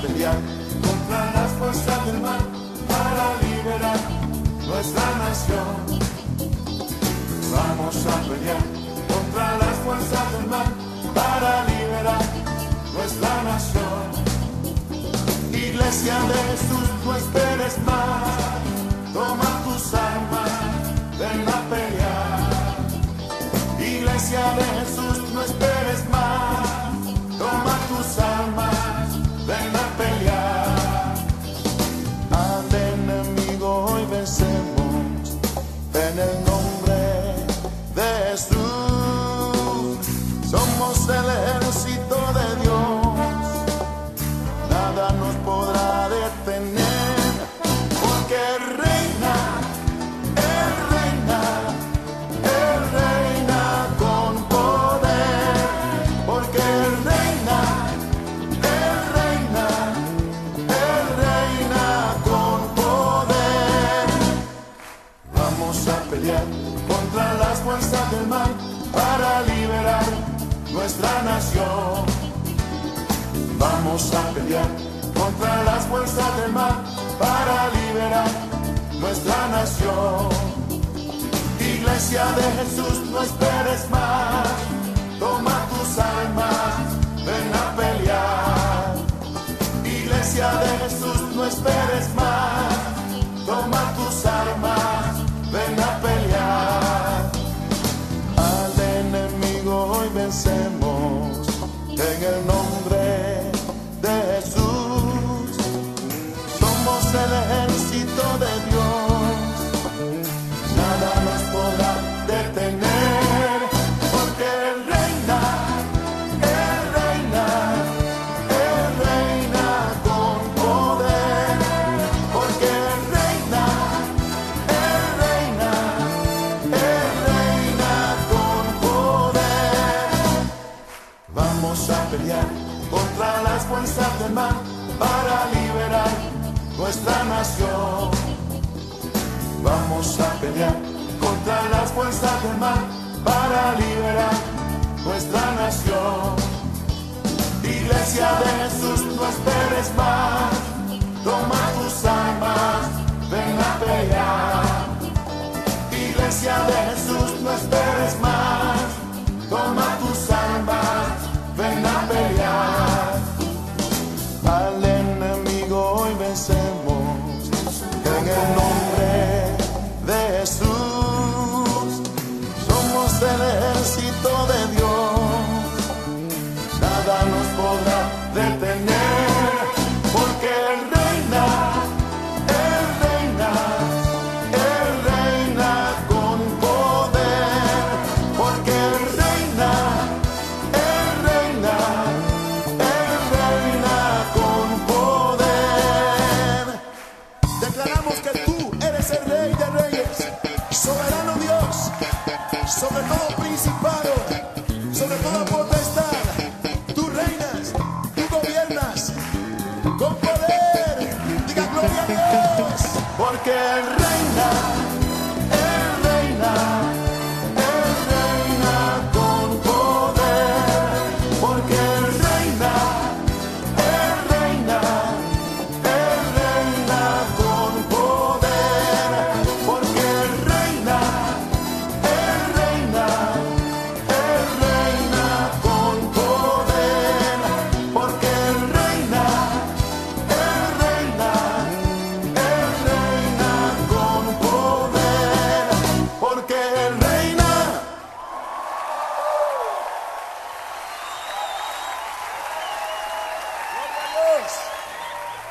pelear contra las fuerzas del mal para liberar nuestra nación. Vamos a pelear contra las fuerzas del mal para liberar nuestra nación. Iglesia de Jesús, no esperes más. Toma tus armas, ven a pelear. Iglesia de Jesús, Vamos a pelear contra las fuerzas del mal para liberar nuestra nación. Vamos a pelear contra las fuerzas del mal para liberar nuestra nación. Iglesia de Jesús, no esperes más. Armas, ven a pelear. Iglesia de Jesús, no esperes más. Toma tus armas, ven a pelear. Al enemigo hoy vencemos en el nombre Vamos a pelear contra las fuerzas del mal para liberar nuestra nación. Vamos a pelear contra las fuerzas del mal para liberar nuestra nación. Iglesia de Jesús, no esperes más. Toma tus armas, ven a pelear. Iglesia de es el ejército de Dios. Nada nos podrá detener, porque Él reina, Él reina, Él reina con poder, porque Él reina, Él reina, Él reina con poder. Declaramos que tú eres el rey de reyes, soberano sobre todo principado, sobre toda potestad. Tú reinas, tú gobiernas con poder. Diga gloria a Dios, porque reina.